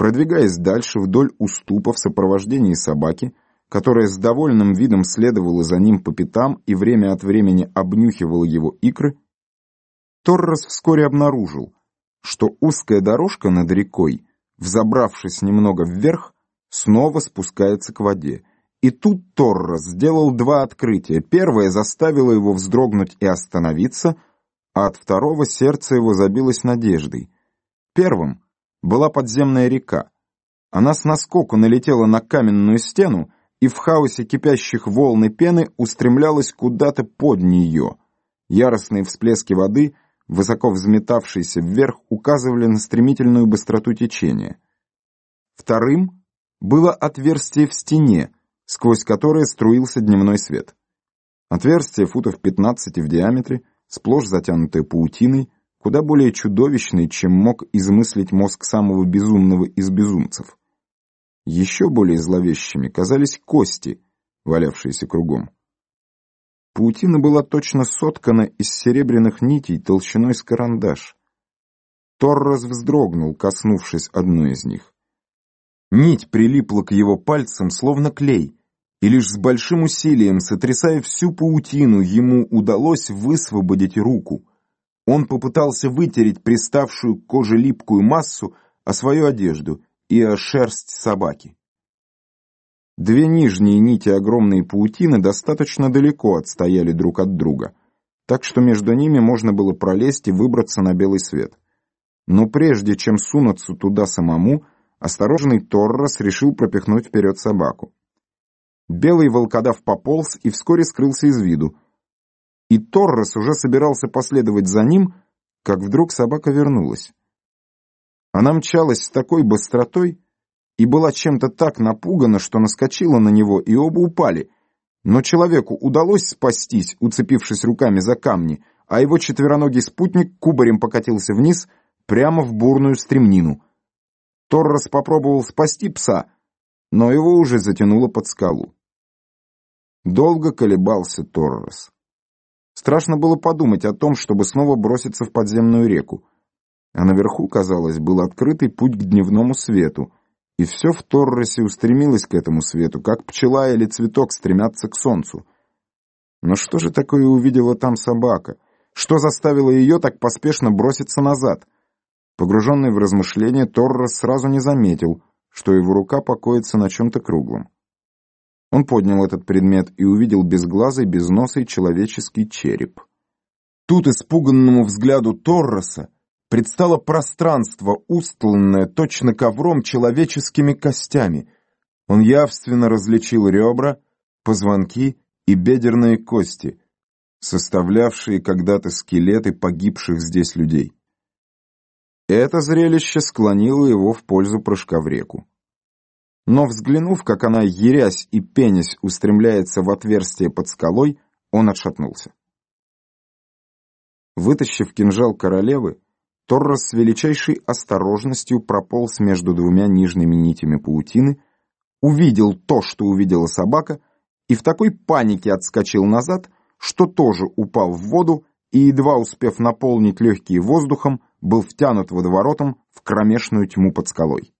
Продвигаясь дальше вдоль уступа в сопровождении собаки, которая с довольным видом следовала за ним по пятам и время от времени обнюхивала его икры, Торрес вскоре обнаружил, что узкая дорожка над рекой, взобравшись немного вверх, снова спускается к воде. И тут Торрес сделал два открытия. Первое заставило его вздрогнуть и остановиться, а от второго сердце его забилось надеждой. Первым была подземная река. Она с наскоку налетела на каменную стену и в хаосе кипящих волн и пены устремлялась куда-то под нее. Яростные всплески воды, высоко взметавшиеся вверх, указывали на стремительную быстроту течения. Вторым было отверстие в стене, сквозь которое струился дневной свет. Отверстие футов 15 в диаметре, сплошь затянутое паутиной, куда более чудовищный, чем мог измыслить мозг самого безумного из безумцев. Еще более зловещими казались кости, валявшиеся кругом. Паутина была точно соткана из серебряных нитей толщиной с карандаш. Торрес вздрогнул, коснувшись одной из них. Нить прилипла к его пальцам, словно клей, и лишь с большим усилием, сотрясая всю паутину, ему удалось высвободить руку. Он попытался вытереть приставшую к коже липкую массу о свою одежду и о шерсть собаки. Две нижние нити огромной паутины достаточно далеко отстояли друг от друга, так что между ними можно было пролезть и выбраться на белый свет. Но прежде чем сунуться туда самому, осторожный Торрос решил пропихнуть вперед собаку. Белый волкодав пополз и вскоре скрылся из виду, и Торрес уже собирался последовать за ним, как вдруг собака вернулась. Она мчалась с такой быстротой и была чем-то так напугана, что наскочила на него, и оба упали. Но человеку удалось спастись, уцепившись руками за камни, а его четвероногий спутник кубарем покатился вниз, прямо в бурную стремнину. Торрес попробовал спасти пса, но его уже затянуло под скалу. Долго колебался Торрес. Страшно было подумать о том, чтобы снова броситься в подземную реку. А наверху, казалось, был открытый путь к дневному свету, и все в Торросе устремилось к этому свету, как пчела или цветок стремятся к солнцу. Но что же такое увидела там собака? Что заставило ее так поспешно броситься назад? Погруженный в размышления, Торрос сразу не заметил, что его рука покоится на чем-то круглом. Он поднял этот предмет и увидел безглазый, безносый человеческий череп. Тут испуганному взгляду Торроса предстало пространство, устланное точно ковром человеческими костями. Он явственно различил ребра, позвонки и бедерные кости, составлявшие когда-то скелеты погибших здесь людей. Это зрелище склонило его в пользу прыжка в реку но взглянув, как она, ерясь и пенясь, устремляется в отверстие под скалой, он отшатнулся. Вытащив кинжал королевы, Торрос с величайшей осторожностью прополз между двумя нижними нитями паутины, увидел то, что увидела собака, и в такой панике отскочил назад, что тоже упал в воду и, едва успев наполнить легкие воздухом, был втянут водоворотом в кромешную тьму под скалой.